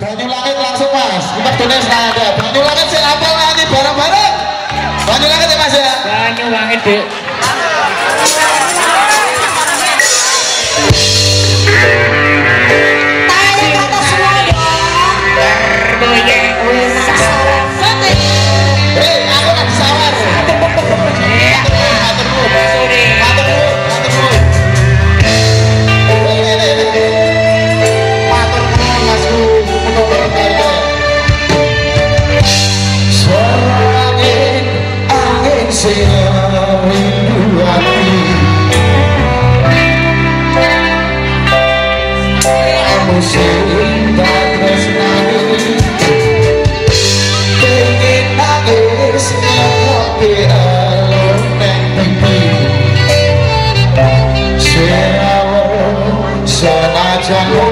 Banyulangit langsung mas. Kita tulis ada. Banyulangit saya apal lagi? Bareng-bareng. Banyulangit ya mas ya? Banyulangit deh. Jack. Yeah.